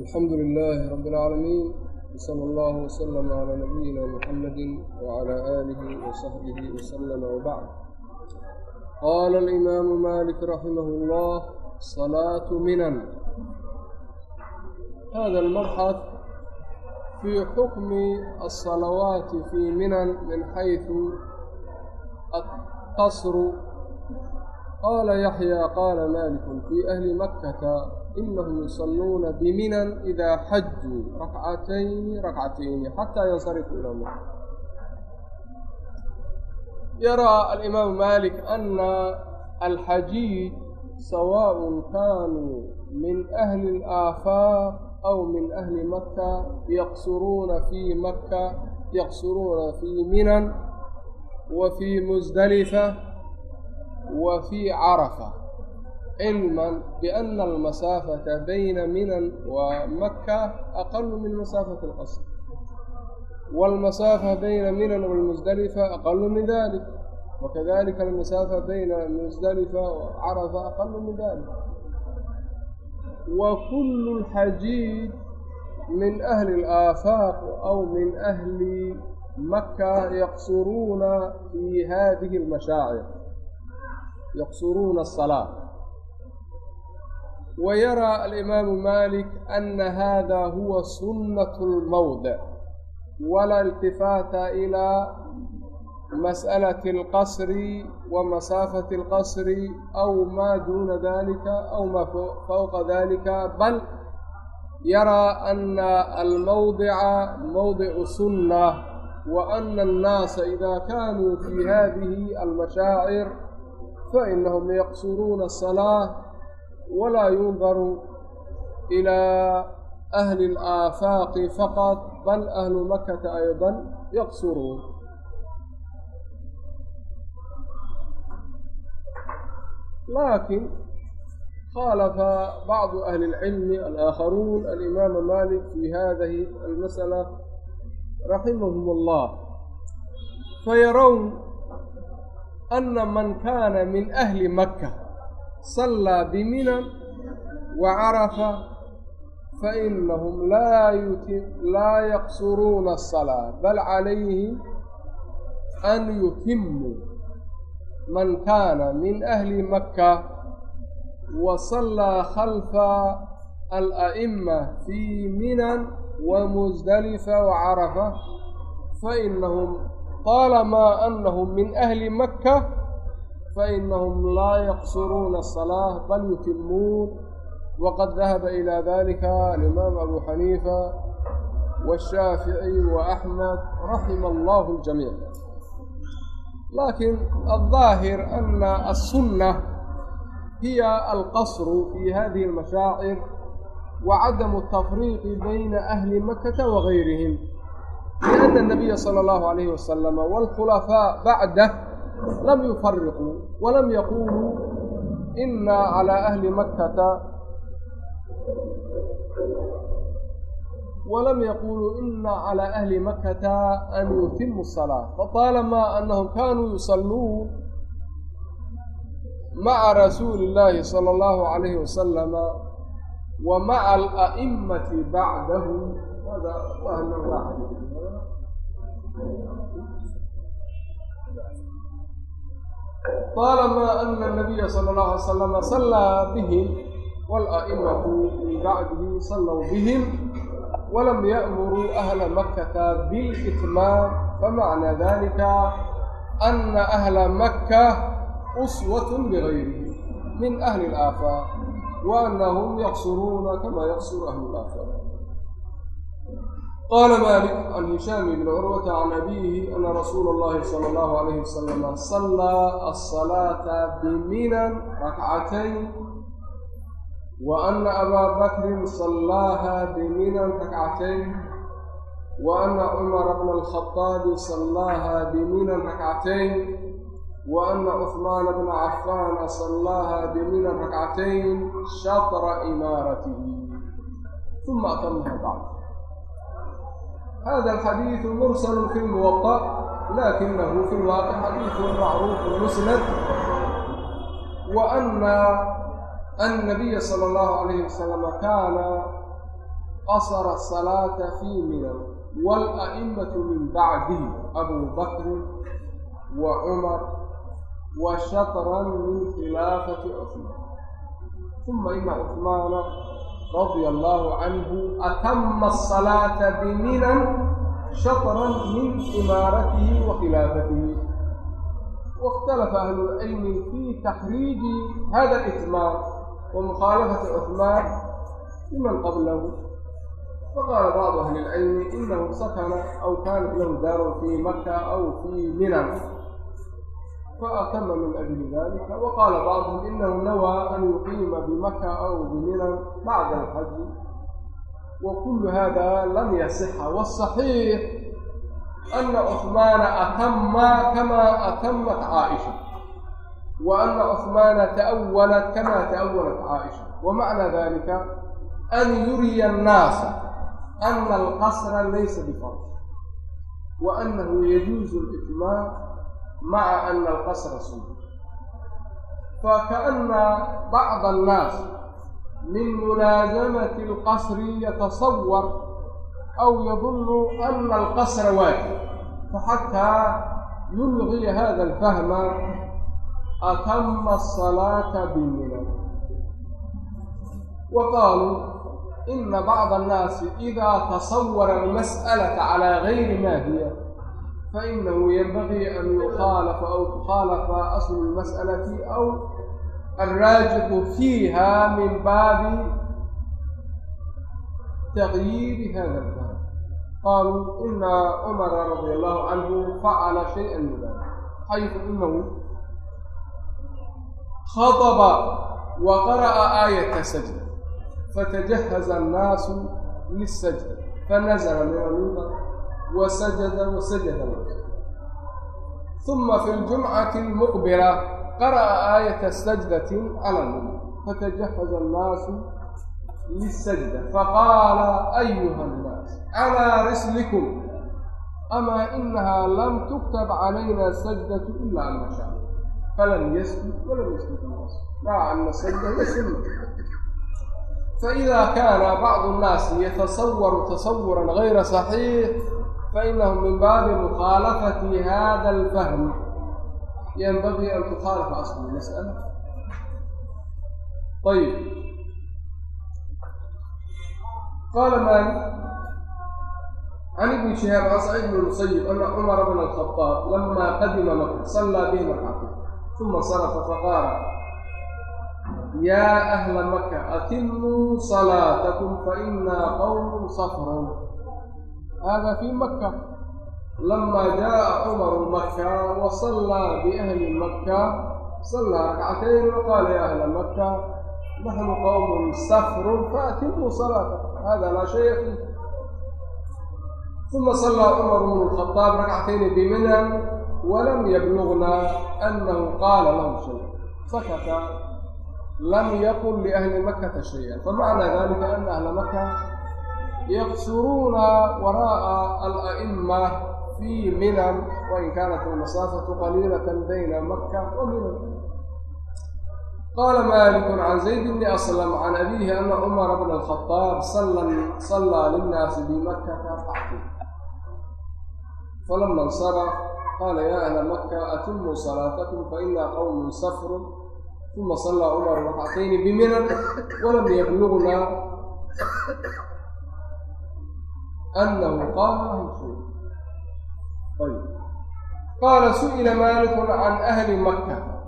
alxamdu lilaahi rabi اlcaalamiin wsala allahu wslama calaa nabiyina muxamadi wcalaa aalihi wasaxbihi waslama wbacd qaala alimaamu malik raximah اllah salaatu minan hada almabxad fii xukmi alsalawaati fii minan min xayثu atqasru qaala yaxya qaala maliku fii ahli makkata inahum yusaluuna biminan idaa xajuu rakcatayni rakcatayni xataa yansarifuu ilaa maka yaraa alimaamu malik ana alxajiij sawaaء kanuu min ahli اlaafaaq aw min ahli maka yaqsuruuna fii maka yaqsuruuna fii minan wa fii musdalifa wa fii carafa cilma biana almasaafata bayna minan wa maka aqalu min masaafati alqasr. Wاlmasaafa bayna minan walmusdalifa aqalu min dalik wakadalika almasaafa bayna musdalifa wacarafa aqalu min dalik wa kulu lxajiij min ahli alaafaaq aw min ahli maka yaqsuruuna fi hadihi almashaacir yaqsuruuna asalaa wa yaraa alimaamu malik ana hada huwa sunnat lmawdic walaa iltifaata ilaa mas'alati alqasri wa masaafati alqasri aw maa duuna dalika aw maa fawqa dalika bal yaraa ana almawdica mawdicu sunna wa ana annaasa ida kanuu fi hadihi almashaacir fainahum yaqsuruuna asalaa walaa yundaru ilaa ahli alaafaaqi faqad bal ahlu makata ayضa yaqsuruun laakin khaalafa bacdu ahli اlcilmi alaakharuun alimaama malik fi hadihi almasأala raximahum اllah fayarown ana man kana min ahli maka sallaa biminan wa carafa fainahum laa yaqsuruuna asalaa bal calayhim an yutimuu man kaana min ahli makka wa sallaa khalfa ala'ima fii minan wa musdalifa wa carafa fainahum طaalamaa anahum min ahli makka fainahum laa yaqsuruuna asalaa bal yutimuun waqad dahaba ilaa dalika alimaam abu xaniifa washaafici wa axmed raxima allahu ljamiic laakin aldaahir ana alsunna hiya alqasru fi hadihi almashaacir wa cadamu tafriiqi bayna ahli makata wagayrihim لأن النبي صلى الله عليه lam yufariquu walam yaquuluu inaa calaa ahli makkata walam yaquuluu ina calaa ahli makkata an yutimu asalaa fataalamaa anahum kaanuu yusalluun maca rasuuli illaahi sala allahu calayhi wasalama wa maca ala'immati bacdahu hada waa nan طaalamaa ana الnabiya sala اllahu alay salama sallaa bihim wاla'imatu min bacdihi sallw bihim walam ya'muruu ahla makkata biاlitmaam famacnaa dalika ana ahla makka uswatn bigayrihi min ahli اlaafaaq wa anahum yaqsuruuna kama yaqsuru ahlu اlaafaaq qaala malik can hishaam bni curwata can abiihi ana rasuula اllahi sala allahu alayhi wasalama sallaa asalaata biminan rakcatayn wa ana abaa bakrin sallaaha biminan rakcatayn wa ana cumara bna alkhaطaabi sallaaha biminan rakcatayn wa ana cuثmaana bna cafaana sallaaha biminan rakcatayn shatra imaaratihi uma atamaha bacd hada alxadiidu mursal fi lmuwaطa lakinahu fi lwaaqi xadiidu macruuf musnad wa ana annabiya sala allahu alayhi wasalama kaana qasara asalaata fii minan waala'imatu min bacdihi abuu bakrin wa cumar wa shatran min khilaafati cusmaan uma ina cusmaana radia allahu canhu atama asalaata biminan shatran min imaaratihi wa khilaafatihi واختلف أهل العلم في تخريج هذا الإتمام ومخالفة عثمان لمن قبله فقال بعض أهل العلم إنه سكن أو كانت له دار في مكة أو في منى فأتم من أجل ذلك وقال بعضهم إنه نوى أن يقيم بمكة أو بمنى بعد الحج وكل هذا لم يصح والصحيح أن عثمان أتم كما أتمت عائشة وأن عثمان تأولت كما تأولت عائشة ومعنى ذلك أن يري الناس أن القصر ليس بفرض وأنه يجوز الإتمام مع أن القصر سنة فكأن بعض الناس من ملازمة القصر يتصور أو يظن أن القصر واجب فحتى يلغي هذا الفهم أتم الصلاة بالمنى وقالوا إن بعض الناس إذا تصور المسألة على غير ما هي فإنه ينبغي أن يخالف أو تخالف أصل المسألة أو الراجح فيها من باب تغيير هذا الباب قالوا إن عمر رضي الله عنه فعل شيئا من ذلك حيث إنه خطب وقرأ آية السجدة فتجهز الناس للسجدة فنزل من المنبر وسجد وسجد الناس ثم في الجمعة المقبلة قرأ آية سجدة على المنبر فتجهز الناس للسجدة فقال أيها الناس على رسلكم أما إنها لم تكتب علينا سجدة إلا عن مشاء فلم يسجد ولم يسجد الناس مع أن السجدة هي سنة فإذا كان بعض الناس يتصور تصورا غير صحيح فإنه من باب مخالفة هذا الفهم ينبغي أن تخالف أصل المسألة طيب قال مالك عن ابن شهاب عن سعيد بن المسيب أن عمر بن الخطاب لما قدم مكة صلى بهم الحافظ ثم صرف فقال يا أهل مكة أتموا صلاتكم فإنا قوم صفر هذا في مكة لما جاء عمر مكة وصلى بأهل مكة صلى ركعتين وقال يا أهل مكة نحن قوم سفر فأتموا صلاتكم هذا لا شيء فيه ثم صلى عمر بن الخطاب ركعتين بمنى ولم يبلغنا أنه قال لهم شيء سكت لم يقل لأهل مكة شيئا فمعنى ذلك أن أهل مكة يقصرون وراء الأئمة في منى وإن كانت المسافة قليلة بين مكة ومنى قال مالك عن زيد بن أسلم عن أبيه أن عمر بن الخطاب صلى صلى للناس بمكة ركعتين فلما انصرف قال يا أهل مكة أتموا صلاتكم فإنا قوم سفر ثم صلى عمر ركعتين بمنى ولم يبلغنا أنه قال له شيء طيب قال سئل مالك عن أهل مكة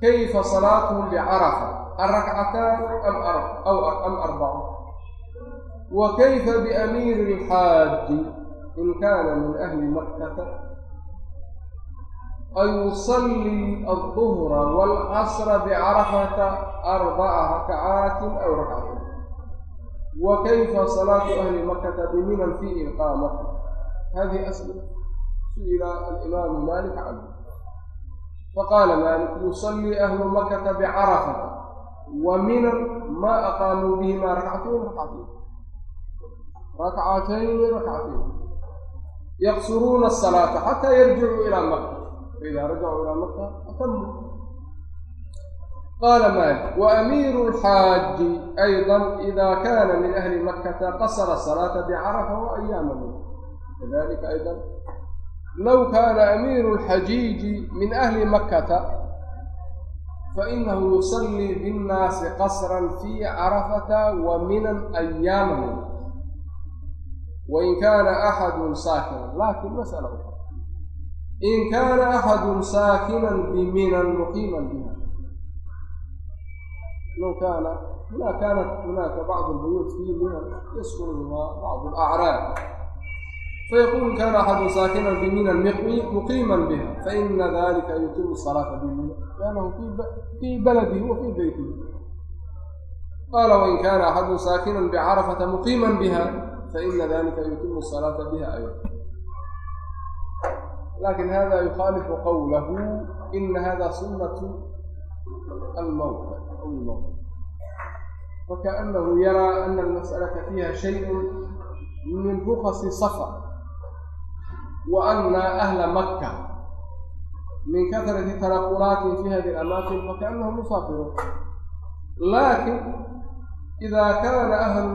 كيف صلاتهم بعرفة الركعتان أم أربع أو أم أربع وكيف بأمير الحاج إن كان من أهل مكة أن يصلي الظهر والعصر بعرفة أربع ركعات أو ركعتين وكيف صلاة أهل مكة بمنى في إقامته هذه أسئلة سئل الإمام مالك عنه فقال مالك يصلي أهل مكة بعرفة ومنى ما أقاموا بهما ركعتين ركعتين ركعتين ركعتين يقصرون الصلاة حتى يرجعوا إلى مكة فإذا رجعوا إلى مكة أتموا qaala maalik waamiiru lxaaji ayضa ida kana min ahli makata qasara salaata bicarafa waayaama min kadalika ayضa low kaana amiiru lxajiiji min ahli makkata fainahu yusallii binnaasi qasran fii carafata wa minan ayaama min wain kaana axadun saakinan laakiin masala in kaana axadun saakinan biminan muqiiman biha low kaana huna kaanat hunaaka bacdu lbuyuut fii minan yaskunuhaa bacdu alacraab fayaqulu in kaana axadun saakinan biminan muqiiman biha faina dalika yutimu salaata bimina liannahu fii baladihi wa fii beytihi qaala wain kaana axadun saakinan bicarafata muqiiman biha faina dalika yutimu salaata biha ayda laakiin hada yukhaalifu qawlahu ina hada sunatu almawta أنظر وكأنه يرى أن المسألة فيها شيء من رخص صفا وأن أهل مكة من كثرة تنقلاتهم في هذه الأماكن فكأنهم مسافرون لكن إذا كان أهل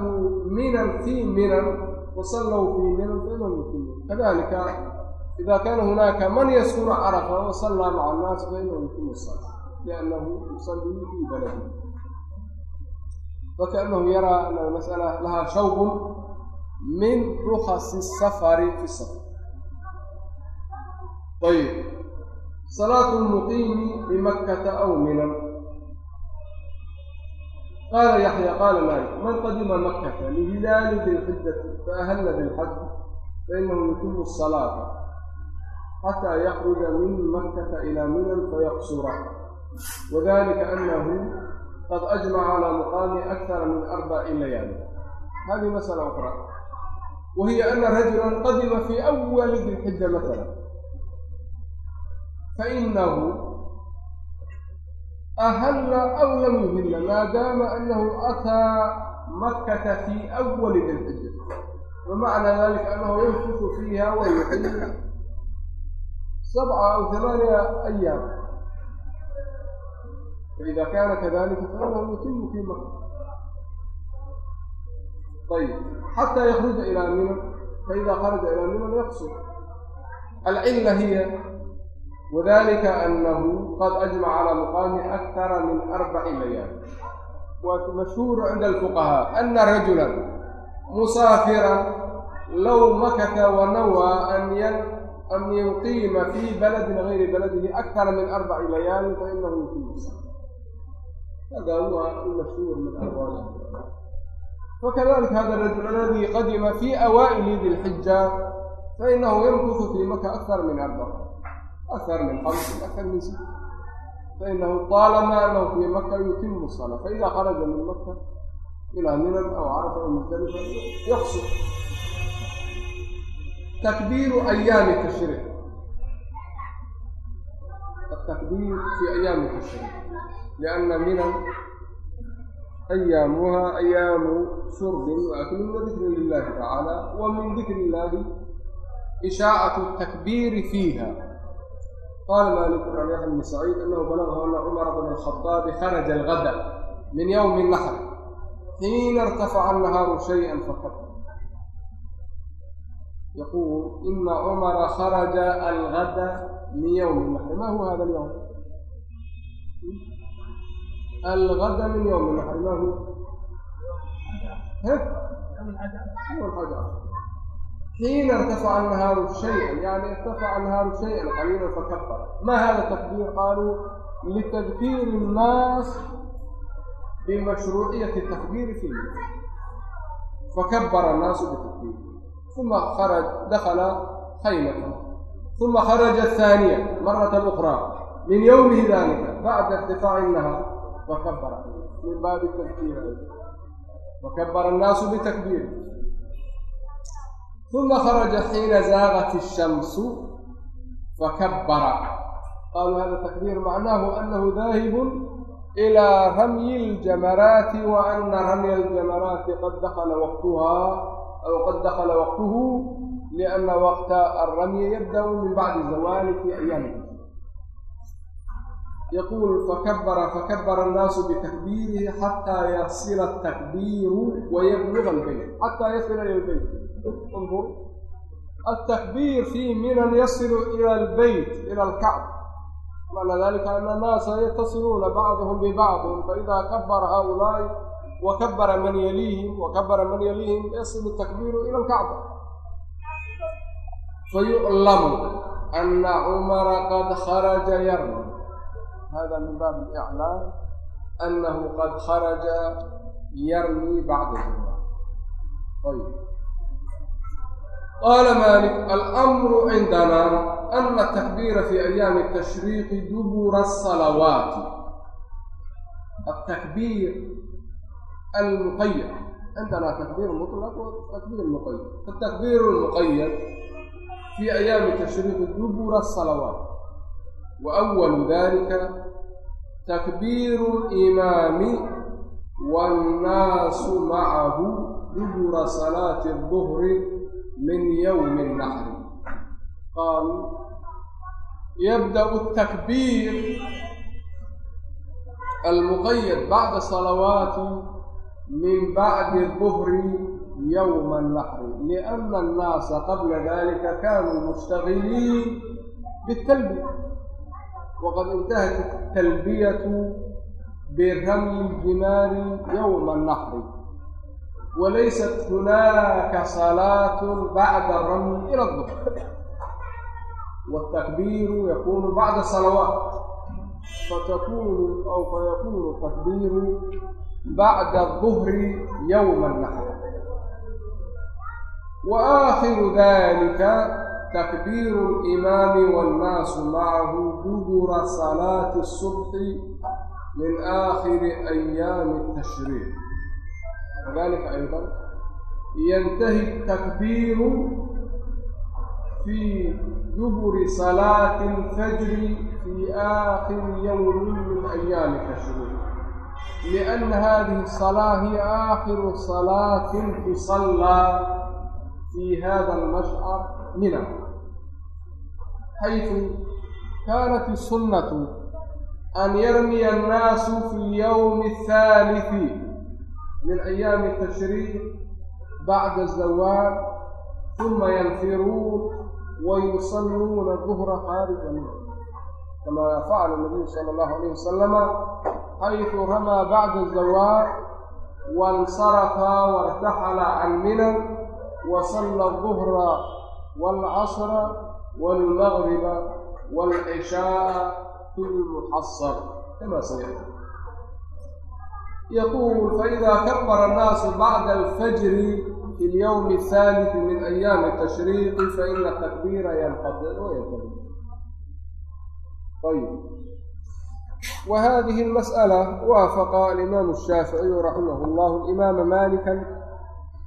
منى في منى وصلوا في منى فإنهم يتمون كذلك إذا كان هناك من يسكن عرفة وصلى مع الناس فإنه يتم الصلاة liannahu yusallii fi baladihi fakaأnahu yaraa ana almas'ala laha shawqun min rukasi safari fi safar ayb salaatu lmuqiimi bimakkata aw minan qaala yaxya qaala maalik man qadima makkata lihilaali dilxijati faahalla bilxaj fainahu yutimu asalaata xataa yakruja min makkata ilaa minan fayaqsura wadalika anahu qad ajmaca calaa muqaami akthara min arbaci layaali hadihi masala ukra wa hiya ana rajula qadima fi awali dilxija masala fainahu ahalla aw lam yuhilla maadaama anahu ataa makkata fi awali dilxija wamacna dalika anahu yanfusu fiiha wa yuxillu sabca aw hamaaniya ayaam faida kana kadalika fainahu yutimu fi makka ayb xata yakruja ilaa minan faida kharaja ilaa minan yaqsur alcila hiya wadalika anahu qad ajmaca calaa muqaami akthara min arbaci layaal wa mashhuuru cinda alfuqahaa ana rajula musaafiran low makata wanawaa an an yuqiima fii baladin gayri baladihi akthara min arbaci layaalin fainahu yuqimu hada huwa almashhuur min aqwaali fakadalika hada arajul aladi qadima fi awaa'ili di lxija fainahu yamkusu fii maka akthar min arbac akthar min hamsin akthar min sit fainahu طaalama anahu fii maka yutimu salaa faida kharaja min maka ilaa minan aw carafa aw muzdalifa yaqsur takbiiru ayaami tashriic التقديم في أيام التشريق لأن منن أيامها أيام شرب وأكل وذكر لله تعالى ومن ذكر الله إشاعة التكبير فيها قال مالك عن يحيى بن سعيد أنه بلغه أن عمر بن الخطاب خرج الغد من يوم النحر حين ارتفع النهار شيئا فقط يقول إن عمر خرج الغد min ym ma huwa hada ym alada min ywm naxri ma huwa xiina irtafaca nahaaru shaya yani irtafaca nahaaru shaya qaliila fakafara ma hada takbir qaaluu litadkiiri الnaas bimashruuciyati takbiri fi fakabara الnaasu bitakbir uma araj dakala khaymatan uma kharaja ahaaniya marata ukraa min yowmihi dalika bacda irtifaaci nahar wakabara min baabi takbiir wakabara annaasu bitakbiiri uma kharaja xiina zaagat ishamsu fakabara qaaluu hada takbiir macnaahu anahu daahibun إلى رمي الجمرات وأن رمي الجمرات قد دخل وقتها أو قد دخل وقته لأن وقت الرمي يبدأ من بعد زوال في أيامه يقول فكبر فكبر الناس بتكبيره حتى يصل التكبير ويبلغ البيت حتى يصل إلى البيت انظر التكبير فيه من يصل إلى البيت إلى الكعب معنى ذلك أن الناس يتصلون بعضهم ببعض فإذا كبر هؤلاء وكبر من يليهم وكبر من يليهم يصل التكبير إلى الكعبة فيعلم أن عمر قد خرج يرمي هذا من باب الإعلام أنه قد خرج يرمي بعد الزمان طيب قال مالك الأمر عندنا أن التكبير في أيام التشريق دبر الصلوات التكبير المقيد عندنا تكبير مطلق وتكبير مقيد التكبير المقيد في أيام التشريق دبر الصلوات وأول ذلك تكبير الإمام والناس معه دبر صلاة الظهر من يوم النحر قال يبدأ التكبير المقيد بعد صلوات من بعد الظهر يوم النحر لأن الناس قبل ذلك كانوا مشتغلين بالتلبية وقد انتهت التلبية برمي الجمال يوم النحر وليست هناك صلاة بعد الرمي إلى الظهر والتكبير يكون بعد الصلوات فتكون أو فيكون التكبير بعد الظهر يوم wa aakhiru dalika takbiiru alimaami wannaasu macahu dubura salaati asubxi min aakhiri ayaami atashriiq kadalika aydan yantahi takbiiru في دبر صلاة الفجر في آخر يوم من أيام التشريق لأن هذه الصلاة هي آخر صلاة تصلى في هذا المشعر منى حيث كانت السنة أن يرمي الناس في اليوم الثالث من أيام التشريق بعد الزوال ثم ينفرون ويصلون الظهر خارج منه كما فعل النبي صلى الله عليه وسلم حيث رمى بعد الزوال وانصرف وارتحل عن منى وصلى الظهر والعصر والمغرب والعشاء في المحصر كما سيأتي يقول فإذا كبر الناس بعد الفجر في اليوم الثالث من أيام التشريق فإن التكبير ينقطع وينتهي طيب وهذه المسألة وافق الإمام الشافعي رحمه الله الإمام مالكا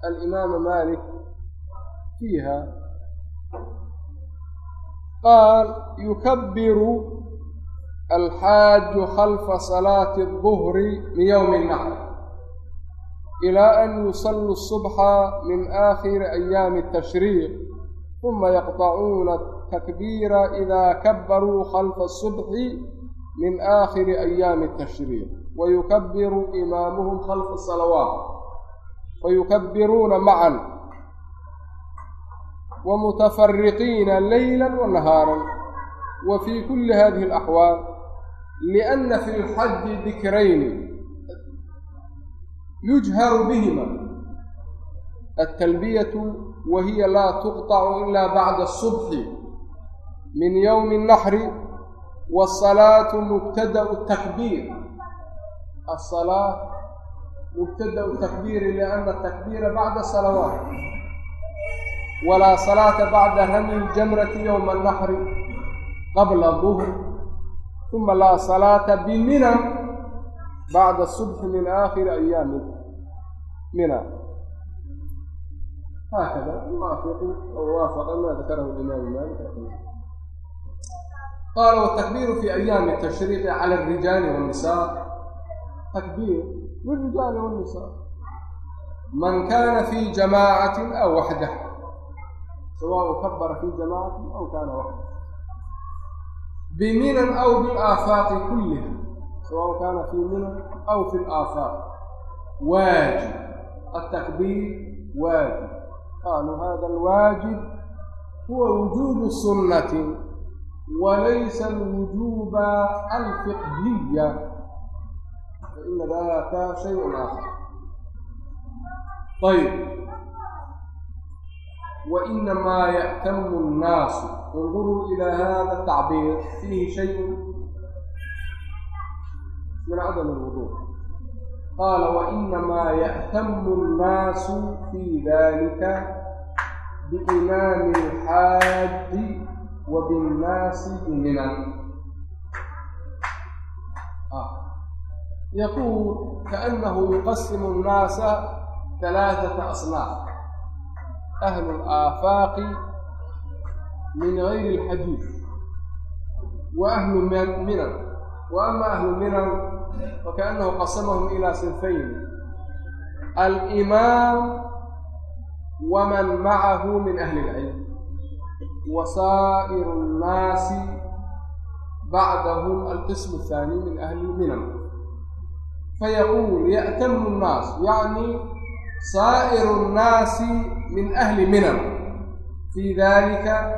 الإمام مالك فيها قال يكبر الحاج خلف صلاة الظهر من يوم النحر إلى أن يصلوا الصبح من آخر أيام التشريق ثم يقطعون التكبير إذا كبروا خلف الصبح من آخر أيام التشريق ويكبر إمامهم خلف الصلوات wmutafariqiina layla wanahaara wa fii kulli hadihi alaxwaal lianna fi lxaji dikrayni yujharu bihima altalbiyatu wa hiya laa tuqطacu ila bacda asubxi min ywmi اnaxri wاsalaatu mubtadau takbiir asalaa mubtadau takbiiri liana takbiira bacda salawaat walaa salaata bacda ramy ljamrati yowma anaxri qabla duhr uma laa salaata bimina bacda subxi min aakhiri ayaami mina haakada muwaafiqu oo waafaqa ma dakarahu imaamu maalik qaala watakbiiru fi ayaami tashriiqi cala arijaali wannisaa takbiir lirijaali wannisaa man kaana fi jamaacati aw waxdah sawaaءn kabara fi jamacati aw kaana waqta biminan aw biaafaaqi kulliha sawaaءn kaana fi minan aw fi laafaaq waajib atakbiir waajib qaaluu hada alwaajib huwa wujuubu sunnati walaysa alwujuuba alfiqhiya faina daka shayء aakhar ayb وإنما يأتم الناس انظروا إلى هذا التعبير فيه شيء من عدم الوضوح قال وإنما يأتم الناس في ذلك بإمام الحاج وبالناس بمنى آه. يقول كأنه يقسم الناس ثلاثة أصناف أهل الآفاق من غير الحديث وأهل منن وأما أهل منن فكأنه قسمهم إلى صنفين الإمام ومن معه من أهل العلم وسائر الناس بعدهم القسم الثاني من أهل المنن فيقول يأتم الناس يعني سائر الناس من أهل منن في ذلك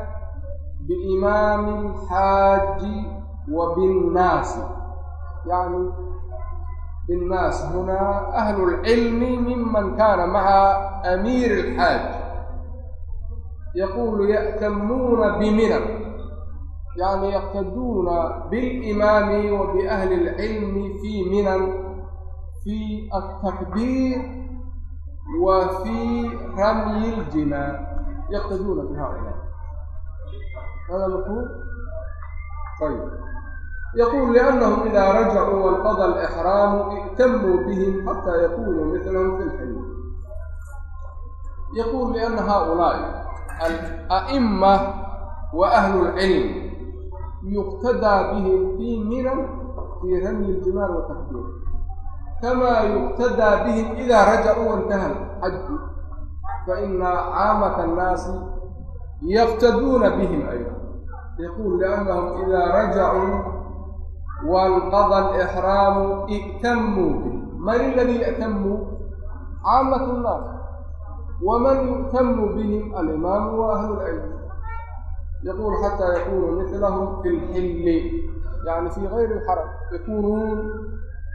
بإمام الحاج وبالناس يعني بالناس هنا أهل العلم ممن كان مع أمير الحاج يقول يأتمون بمنن يعني يقتدون بالإمام وبأهل wa fii ramyi ljimaar yaqtaduuna bi haaulaa hada mafhuum ayb yqul لأnhm إida rajacuu وانqضى الإxraamu ائtamuu bhm xatى yakunuu miثlhm fi اlxayw yqul لأna haؤulaaءi الأئmة وأhlu الcilm yuqtadىa bhm fii minan fii ramy الjimaar وتxdiir رمي الجمال والتكبير كما يقتدى بهم إذا رجعوا وانتهى الحج فإن عامة الناس يقتدون بهم أيضا يقول لأنهم إذا رجعوا وانقضى الإحرام ائتموا به من الذي يأتم عامة الناس ومن يؤتم بهم الإمام وأهل العلم يقول حتى يكونوا مثلهم في الحل يعني في غير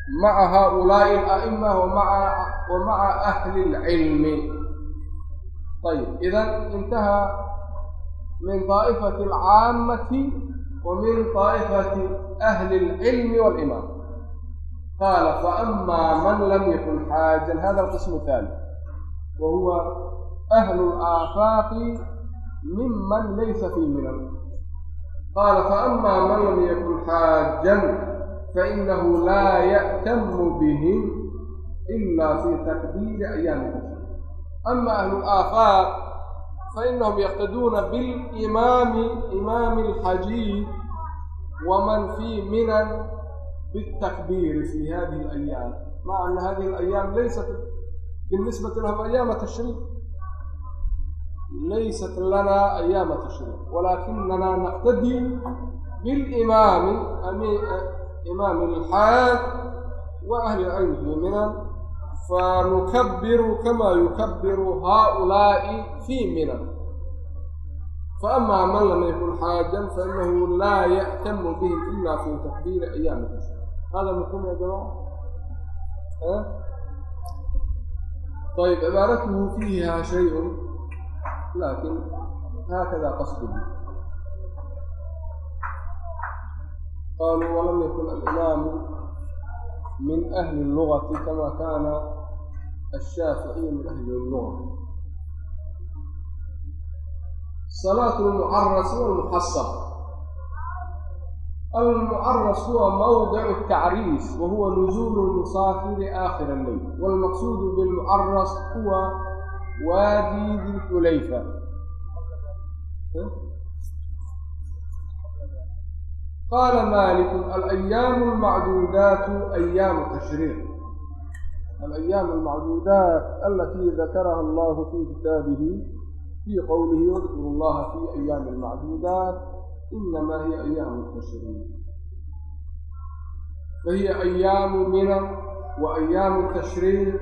الحرم يكونون مع هؤلاء الأئمة ومع ومع أهل العلم طيب إذا انتهى من طائفة العامة ومن طائفة أهل العلم والإمام قال فأما من لم يكن حاجا هذا القسم الثالث وهو أهل الآفاق ممن ليس في منن قال فأما من لم يكن حاجا fainahu laa ya'tamu bihim ilaa fii takdiiri ayaami kufri ama ahlu laafaar fainahum yaqtaduuna bilimaami imaami alxajiid waman fii minan bitakbiiri fi hadihi alayaam maca ana hadihi alayaam laysat بالنسبة لهم أيام تشريق ليست لنا أيام تشريق ولكننا نقتدي بالإمام إمام الحاج وأهل العلم في منن فنكبر كما يكبر هؤلاء في منن فأما من لم يكن حاجا فإنه لا يهتم به إلا في تكبير أيام التشريق هذا مفهوم يا جماعة؟ أه؟ طيب عبارته فيها شيء لكن هكذا قصده قالوا ولم يكن الإمام من أهل اللغة كما كان الشافعي من أهل اللغة صلاة المعرس والمحصب المعرس هو موضع التعريس وهو نزول المسافر آخر الليل والمقصود بالمعرس هو وادي ذي الحليفة قال مالك الأيام المعدودات أيام تشريق الأيام المعدودات التي ذكرها الله في كتابه في قوله واذكروا الله في أيام المعدودات inamaa hiya ayaamu tashriiq fahiya ayaamu mina wa ayaamu tashriiq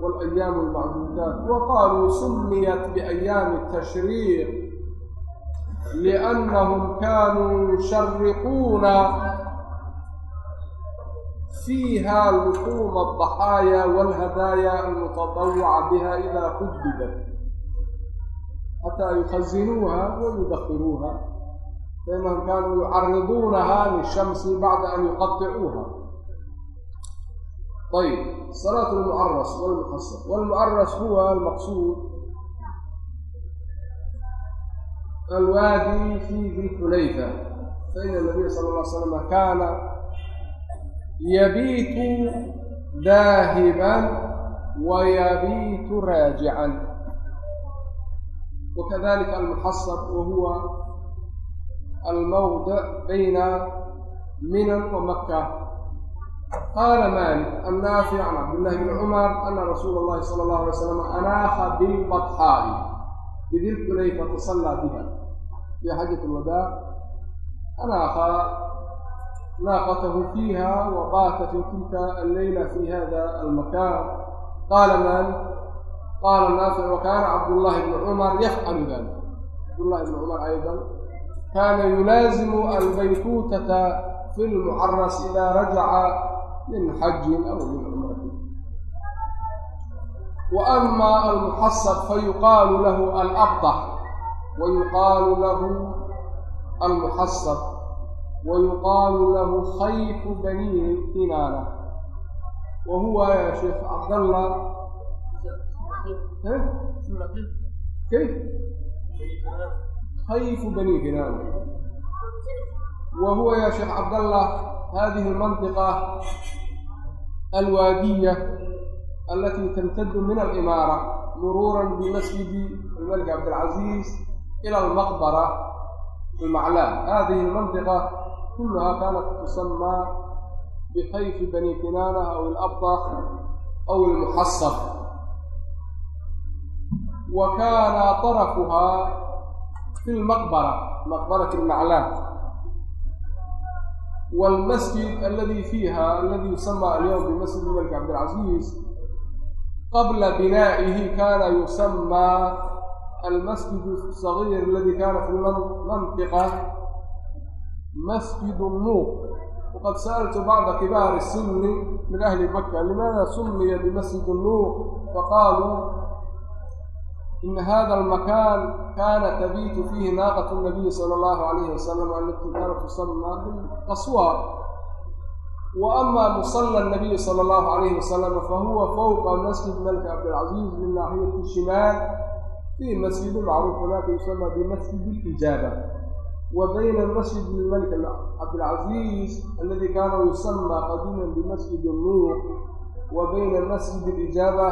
walayaamu almacduudaat wa qaaluu sumiyat biayaami tashriiq liannahum kaanuu yushariquuna fiiha luxuuma aldaxaaya walhadaaya almutadawaca biha idaa qudidat xataa yukhasinuuha wayudakiruuha fainahum kaanuu yucariduunaha lishamsi bacda an yuqaطicuuha ayb salaat lmucaras walmuxasab walmucaras huwa almaqsuud alwaadi fi di xulayfa faina nabiya sala lla ly slama kaana yabiitu daahiban wa yabiitu raajican wakadalika almuxasab wahuwa almawdic bayna minan wa maka qaala malik annaafic can cabdillahi bni cumar ana rasuula allahi sala allahu alay slam anaaha bilbatxaa'i bidilxulayfa fasallaa biha fi xajat alwadaac anaaha naaqatahu fiiha wa baata fi tilka alleyla fi hada almakan qaala malik qaala naafic wa kaana cabdullahi bni cumar yafcalu dalik cabdullahi bni cumar aydan kaana yulaazimu albaytuutata fi lmucaras ida rajaca min xajin aw min cumratin wa ama almuxasab fayuqaalu lahu yuqaalu lahu almuxasab wa yuqaalu lahu khayfu bani kinaana wa huwa ya sheekh cabdallah kayf khayfu bani kinaana wa huwa ya sheekh cabdallah hadihi almantiqa alwaadiya alati tamtadu min alimaara muruura bimasjidi almalik cabdilcaziiz ila almaqbara almaclaan hadihi almantiqa kuluha kanat tusamaa bikayfi bani kinaana aw alabdax aw almuxasab wa kana طarafuha fi lmaqbara maqbarati almaclaan والمسجد الذي فيها الذي يسمى اليوم بمسجد الملك عبد العزيز قبل بنائه كان almasjid اsagiir aladi kaana fi mantiqa masjid nuuq waqad sa'altu bacda kibaari sini min ahli maka limaada sumiya bimasjid nuuq faqaaluu ina hada almakan kana tabiitu fiihi naaqat nabiyi sala allahu alayhi wasalam alati kaanat tusama bilqaswaa وأmا مصلى النبي صلى الله عليه وسلم فهو فوق مسجد ملك عبدالعaزيز min ناaحiyة الشiماaل fiihi masjidu macruuf hunaka yusamى bimasjid اlijaaba wa bayna masjid lmalik cabdilcaziiz aladi kaana yusamى qadiima bimasjid nuur wa masjid اlijaaba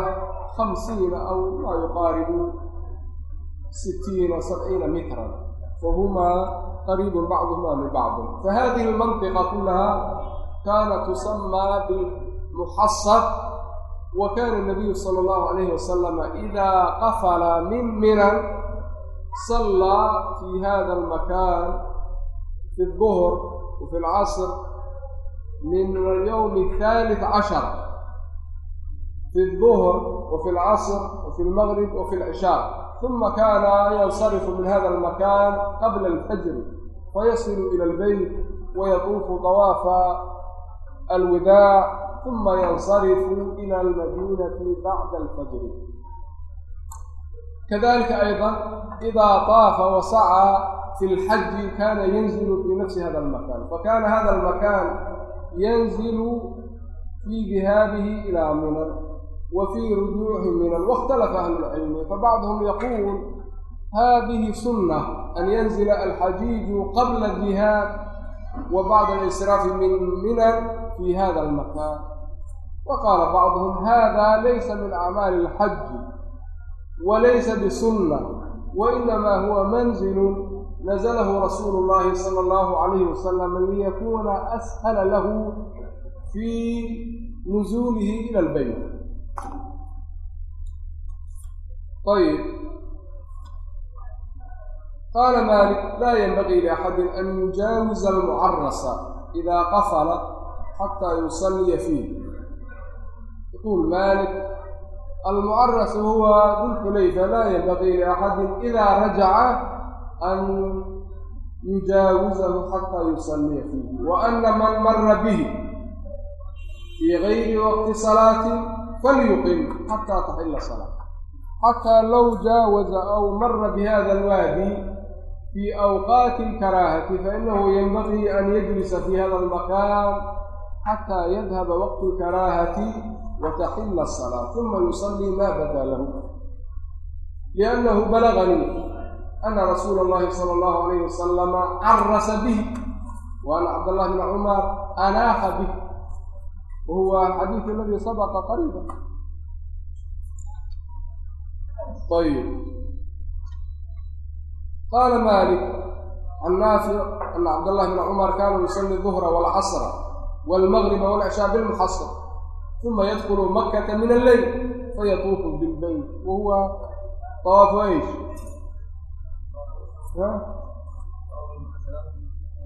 hamsiina aw maa yuqaaribu sitiina sabciina mitran fahumaa qariibun bacduhumaa min bacdin fahadihi almantiqa kulahaa kaanat tusamaa bimuxasar من بعض فهذه المنطقة كلها كانت تسمى بالمحصب وكان النبي صلى الله عليه وسلم إذا قفل من منى صلى في هذا المكان في الظهر وفي العصر من اليوم الثالث عشر في الظهر وفي العصر وفي المغرب وفي العشاء ثم كان ينصرف من هذا المكان قبل الفجر فيصل إلى البيت ويطوف طواف الوداع ثم ينصرف إلى المدينة بعد الفجر كذلك أيضا إذا طاف وسعى في الحج كان ينزل في نفس هذا المكان فكان هذا المكان ينزل في ذهابه إلى منى وفي رجوعه منى واختلف أهل العلم فبعضهم يقول هذه سنة أن ينزل الحجيج قبل الذهاب وبعد الانصراف من منى في هذا المكان وقال بعضهم هذا ليس من أعمال الحج وليس بسنة وإنما هو منزل نزله رسول الله صلى الله عليه وسلم ليكون أسهل له في نزوله إلى البيت طيب qaala maalik laa yenbagii liaxadin an yujaawiza almucarasa idaa qafala xataa yusalliya fiih yaquul maalik almucaras huwa dulxulayfa laa yenbagii liaxadin idaa rajaca an yujaawizahu xataa yusalliya fiihi wa ana man mara bihi fii gayri waqti salaatin falyuqim xataa taxila salaa xataa low jaawaza aw mara bihada alwaadi awqaati alkaraahati fainahu yenbagii an yajlisa fi hada almakaan xataa yadhaba waqtu alkaraahati wataxila asalaa uma yusallii ma bada lahu liannahu balaganii ana rasuula allahi sala allahu alayhi wasalama carasa bih wa ana cabdallah bna cumar anaaxa bih wa huwa alxadiidu aladi sabaqa qariiba ayb qaala malik can naafic ana cabdاllahi bna cumar kaana yusali duhra wاlcasra wاlmagriba wاlcishaa bilmuxasar uma yadkulu makata min alleyl fayatuufu bilbeyt wa huwa طawaafu eish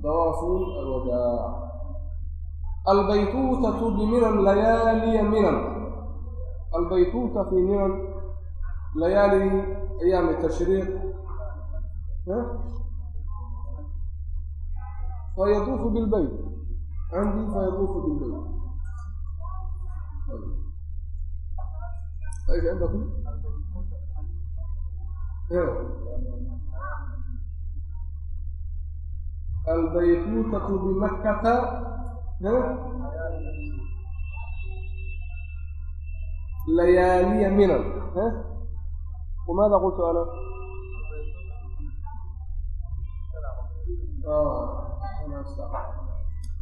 dawaafu alwadaac albaytuutatu biminan layaaliya minan albaytuuta fi minan layaali ayaami tashriiq fayaduufu بالبيت عندي fayaduufu بالبيت ايش عندكم؟ البيتوتة بمكة ليالي منا وماذا قلت أنا؟ آه أنا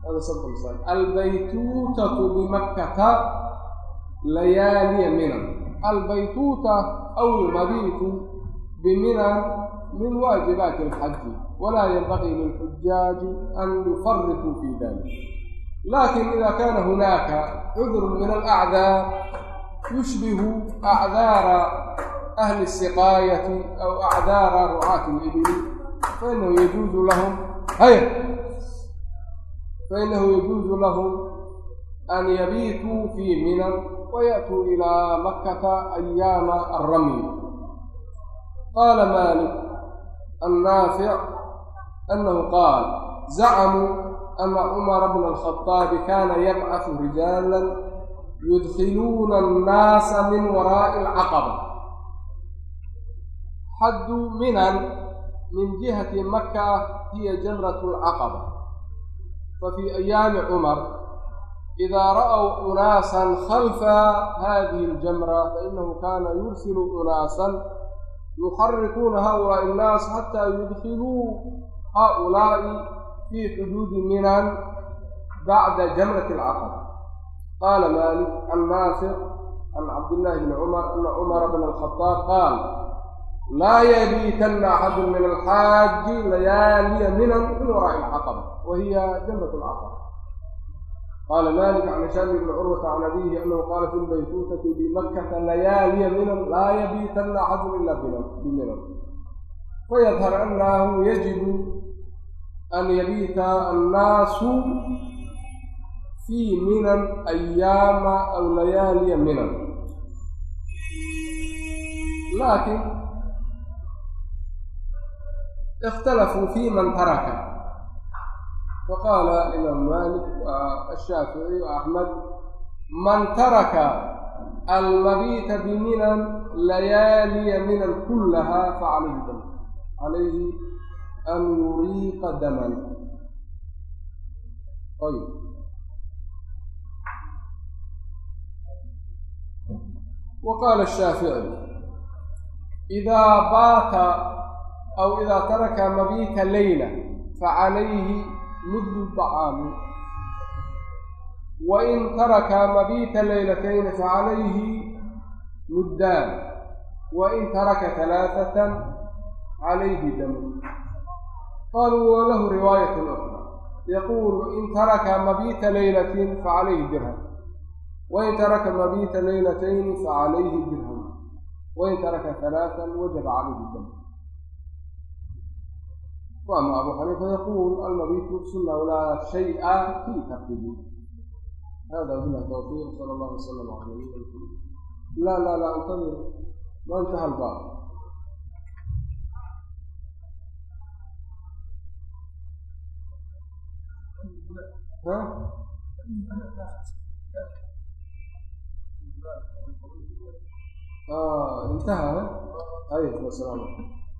هذا سبق لسان البيتوتة بمكة ليالي منى البيتوتة أو المبيت بمنى من واجبات الحج ولا ينبغي للحجاج أن يفرطوا في ذلك لكن إذا كان هناك عذر من الأعذار يشبه أعذار أهل السقاية أو أعذار hay fainahu yajuuzu lahu an yabiituu fii minan wayaأtuu ilaa makata ayaama alramyi qaala malik annaafic anahu qaal zacmuu ana cumara bna alkhaطaabi kaana yabcaثu rijaala yudkiluuna annaasa min waraaءi alcaqaba xaddu minan min jihati maka hiya jamratu alcaqaba fa fii ayaami cumar idaa ra'ow unaasan khalfa hadihi aljamra fainahu kaana yursilu unaasan yuxarikuuna haaulaa'i annaas xataa yudkhiluu haaulaa'i fii xuduudi minan bacda jamrati alcaqaba qaala maalik can naafiq can cabdillahi bni cumar ana cumara bna alkhadaab qaal أن عمر بن الخطاب قال لا يبيتن أحد من الحاج ليالي منى من وراء العقبة وهي جمرة العقبة قال مالك عن هشام بن عروة عن أبيه أنه قال في البيتوتة بمكة ليالي منى لا يبيتن أحد إلا بمنى فيظهر أنه يجب أن يبيت الناس في منى أيام ikhtalafuu fi man taraka faqaala imaam malik ashaafici axmed man taraka almabiita biminan layaaliya minan kullaha facalayhi dam calayhi an yuriiqa daman ayb wa ashaafici idaa baata الشافعي إذا بات أو إذا ترك مبيت ليلة فعليه مد الطعام وإن ترك مبيت ليلتين فعليه مدان وإن ترك ثلاثة عليه دم قالوا وله رواية أخرى يقول إن ترك مبيت ليلة فعليه درهم وإن ترك مبيت ليلتين فعليه درهم وإن ترك ثلاثا وجب عليه الدم وأما أبو حنيفة يقول المبيت سنة ولا شيء في ترتيبه هذا بنا التوفيق صلى الله وسلم على نبينا لا لا لا انتظر ما انتهى الباب ها؟ آه انتهى أيوه والسلام عليكم